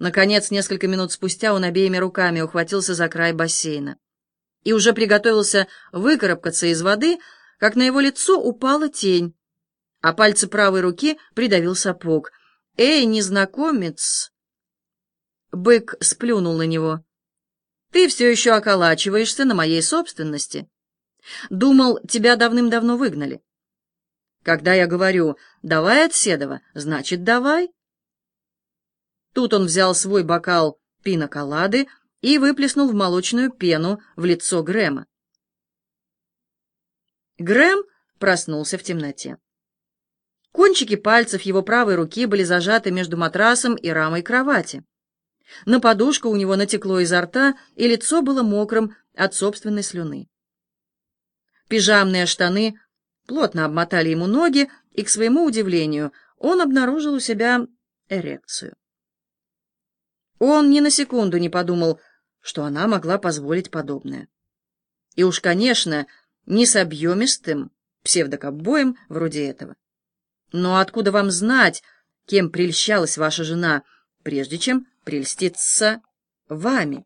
Наконец, несколько минут спустя он обеими руками ухватился за край бассейна и уже приготовился выкарабкаться из воды, как на его лицо упала тень, а пальцы правой руки придавил сапог. «Эй, незнакомец!» Бык сплюнул на него. «Ты все еще околачиваешься на моей собственности. Думал, тебя давным-давно выгнали. Когда я говорю «давай от Седова», значит «давай». Тут он взял свой бокал пиноколады и выплеснул в молочную пену в лицо Грэма. Грэм проснулся в темноте. Кончики пальцев его правой руки были зажаты между матрасом и рамой кровати. На подушку у него натекло изо рта, и лицо было мокрым от собственной слюны. Пижамные штаны плотно обмотали ему ноги, и, к своему удивлению, он обнаружил у себя эрекцию. Он ни на секунду не подумал, что она могла позволить подобное. И уж, конечно, не с объемистым псевдокобоем вроде этого. Но откуда вам знать, кем прельщалась ваша жена, прежде чем прельститься вами?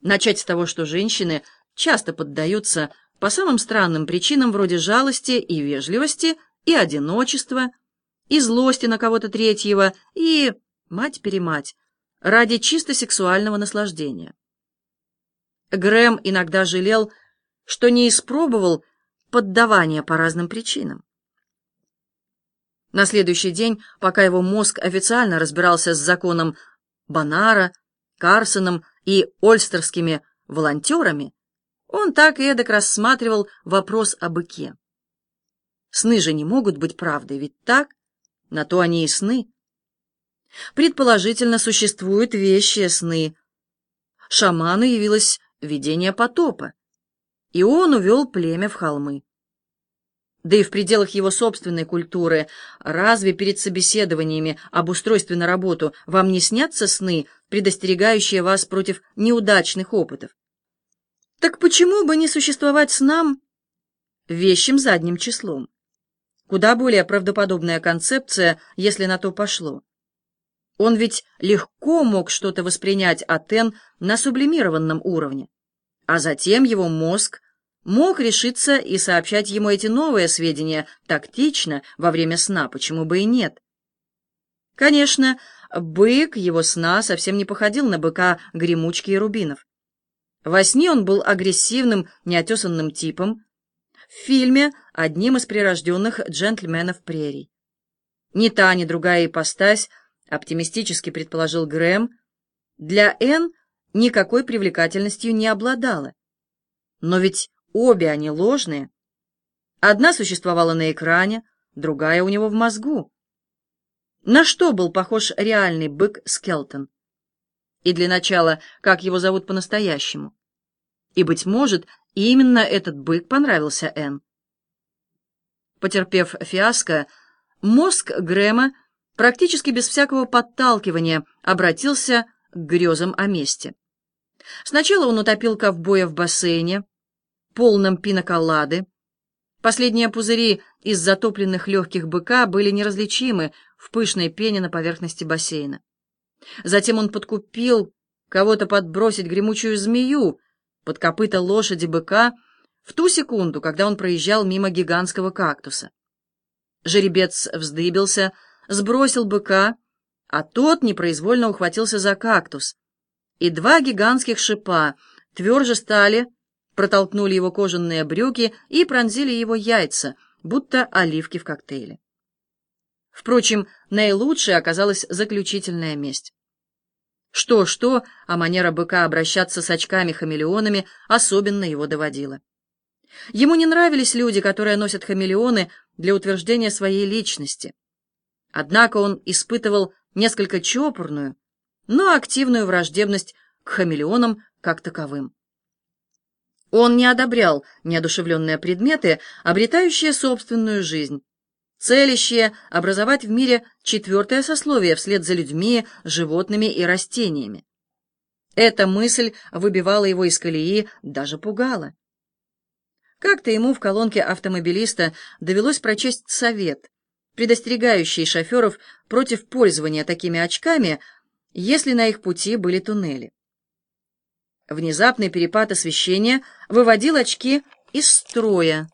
Начать с того, что женщины часто поддаются по самым странным причинам вроде жалости и вежливости, и одиночества, и злости на кого-то третьего, и, мать-перемать, ради чисто сексуального наслаждения. Грэм иногда жалел, что не испробовал поддавания по разным причинам. На следующий день, пока его мозг официально разбирался с законом Бонара, Карсоном и ольстерскими волонтерами, он так и эдак рассматривал вопрос о быке. Сны же не могут быть правдой, ведь так? На то они и сны. Предположительно, существуют вещи сны. Шаману явилось видение потопа, и он увел племя в холмы. Да и в пределах его собственной культуры, разве перед собеседованиями об устройстве на работу вам не снятся сны, предостерегающие вас против неудачных опытов? Так почему бы не существовать снам вещим задним числом? Куда более правдоподобная концепция, если на то пошло. Он ведь легко мог что-то воспринять от Н на сублимированном уровне, а затем его мозг мог решиться и сообщать ему эти новые сведения тактично во время сна, почему бы и нет. Конечно, бык его сна совсем не походил на быка гремучки и рубинов. Во сне он был агрессивным, неотесанным типом, в фильме — одним из прирожденных джентльменов прерий. Ни та, ни другая ипостась, оптимистически предположил Грэм, для Энн никакой привлекательностью не обладала. Но ведь Обе они ложные. Одна существовала на экране, другая у него в мозгу. На что был похож реальный бык Скелтон? И для начала, как его зовут по-настоящему? И, быть может, именно этот бык понравился Энн. Потерпев фиаско, мозг Грэма практически без всякого подталкивания обратился к грезам о месте. Сначала он утопил ковбоя в бассейне, полном пиноколады. Последние пузыри из затопленных легких быка были неразличимы в пышной пене на поверхности бассейна. Затем он подкупил кого-то подбросить гремучую змею под копыта лошади быка в ту секунду, когда он проезжал мимо гигантского кактуса. Жеребец вздыбился, сбросил быка, а тот непроизвольно ухватился за кактус, и два гигантских шипа тверже стали протолкнули его кожаные брюки и пронзили его яйца, будто оливки в коктейле. Впрочем, наилучшей оказалась заключительная месть. Что-что, а манера быка обращаться с очками-хамелеонами особенно его доводила. Ему не нравились люди, которые носят хамелеоны для утверждения своей личности. Однако он испытывал несколько чопорную, но активную враждебность к хамелеонам как таковым. Он не одобрял неодушевленные предметы, обретающие собственную жизнь, целящие образовать в мире четвертое сословие вслед за людьми, животными и растениями. Эта мысль выбивала его из колеи, даже пугала. Как-то ему в колонке автомобилиста довелось прочесть совет, предостерегающий шоферов против пользования такими очками, если на их пути были туннели. Внезапный перепад освещения выводил очки из строя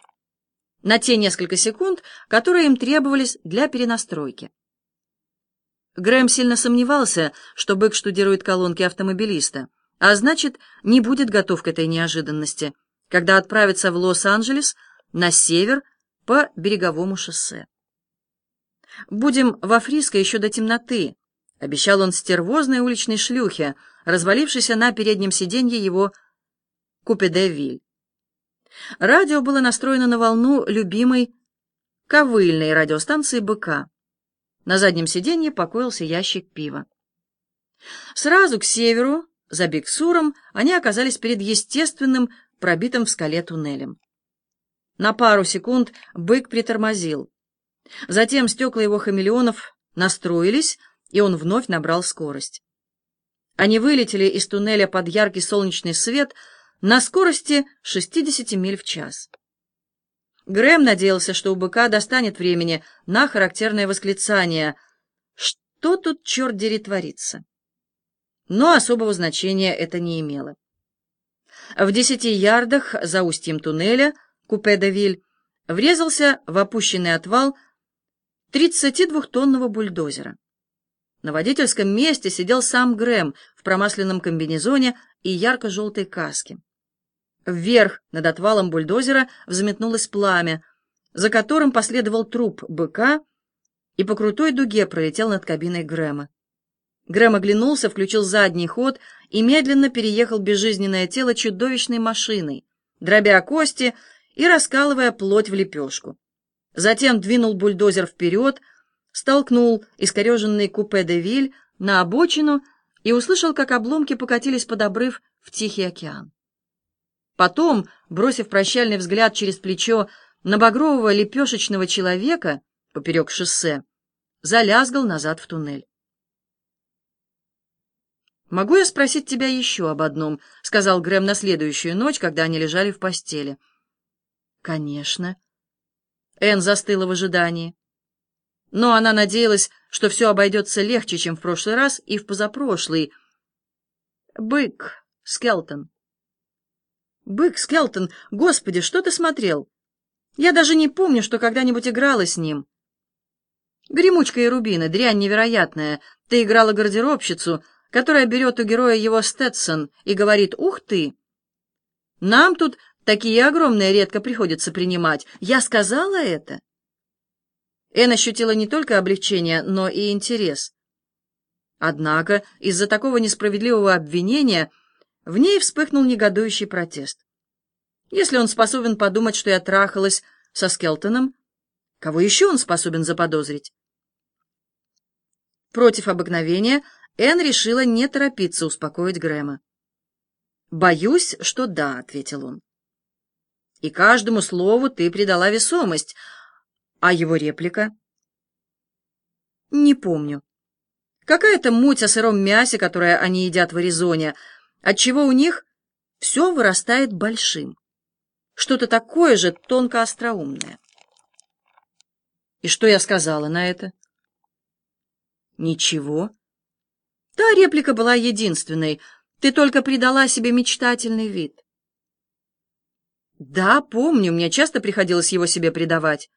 на те несколько секунд, которые им требовались для перенастройки. Грэм сильно сомневался, что бык штудирует колонки автомобилиста, а значит, не будет готов к этой неожиданности, когда отправится в Лос-Анджелес на север по береговому шоссе. «Будем во Фриско еще до темноты», — обещал он стервозной уличной шлюхе, развалившейся на переднем сиденье его купе-де-виль. Радио было настроено на волну любимой ковыльной радиостанции «БК». На заднем сиденье покоился ящик пива. Сразу к северу, за Биксуром, они оказались перед естественным, пробитым в скале туннелем. На пару секунд бык притормозил. Затем стекла его хамелеонов настроились, и он вновь набрал скорость. Они вылетели из туннеля под яркий солнечный свет на скорости 60 миль в час. Грэм надеялся, что у быка достанет времени на характерное восклицание «Что тут, черт дери, творится?» Но особого значения это не имело. В десяти ярдах за устьем туннеля купе де врезался в опущенный отвал 32-тонного бульдозера. На водительском месте сидел сам Грэм в промасленном комбинезоне и ярко-желтой каске. Вверх над отвалом бульдозера взметнулось пламя, за которым последовал труп быка и по крутой дуге пролетел над кабиной Грэма. Грэм оглянулся, включил задний ход и медленно переехал безжизненное тело чудовищной машиной, дробя кости и раскалывая плоть в лепешку. Затем двинул бульдозер вперед, столкнул искореженный купе де Виль на обочину и услышал, как обломки покатились под обрыв в Тихий океан. Потом, бросив прощальный взгляд через плечо на багрового лепешечного человека поперек шоссе, залязгал назад в туннель. «Могу я спросить тебя еще об одном?» — сказал Грэм на следующую ночь, когда они лежали в постели. «Конечно». Энн застыла в ожидании. Но она надеялась, что все обойдется легче, чем в прошлый раз и в позапрошлый. «Бык, Скелтон». «Бык, Скелтон, господи, что ты смотрел? Я даже не помню, что когда-нибудь играла с ним». «Гремучка и рубины, дрянь невероятная. Ты играла гардеробщицу, которая берет у героя его Сtetсон и говорит «Ух ты!» «Нам тут такие огромные редко приходится принимать. Я сказала это?» Эн ощутила не только облегчение, но и интерес. Однако из-за такого несправедливого обвинения в ней вспыхнул негодующий протест. Если он способен подумать, что я трахалась со Скелтоном, кого еще он способен заподозрить? Против обыкновения Энн решила не торопиться успокоить Грэма. «Боюсь, что да», — ответил он. «И каждому слову ты придала весомость, а его реплика?» «Не помню. Какая-то муть о сыром мясе, которое они едят в Аризоне — отчего у них все вырастает большим. Что-то такое же тонко остроумное. И что я сказала на это? Ничего. Та реплика была единственной. Ты только придала себе мечтательный вид. Да, помню, мне часто приходилось его себе придавать.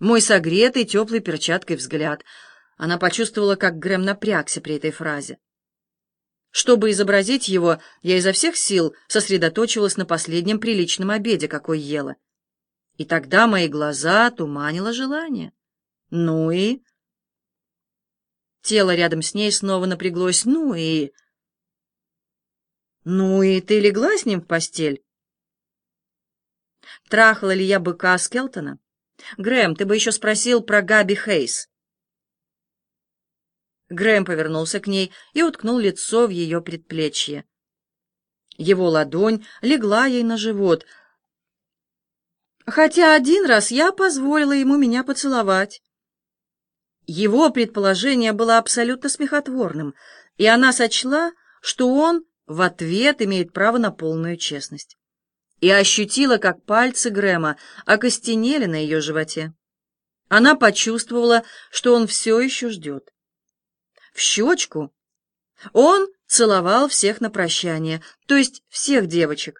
Мой согретый, теплый перчаткой взгляд. Она почувствовала, как Грэм напрягся при этой фразе. Чтобы изобразить его, я изо всех сил сосредоточилась на последнем приличном обеде, какой ела. И тогда мои глаза туманило желание. Ну и... Тело рядом с ней снова напряглось. Ну и... Ну и ты легла с ним в постель? Трахала ли я быка Скелтона? Грэм, ты бы еще спросил про Габи Хейс. Грэм повернулся к ней и уткнул лицо в ее предплечье. Его ладонь легла ей на живот, хотя один раз я позволила ему меня поцеловать. Его предположение было абсолютно смехотворным, и она сочла, что он в ответ имеет право на полную честность. И ощутила, как пальцы Грэма окостенели на ее животе. Она почувствовала, что он все еще ждет в щечку, Он целовал всех на прощание, то есть всех девочек,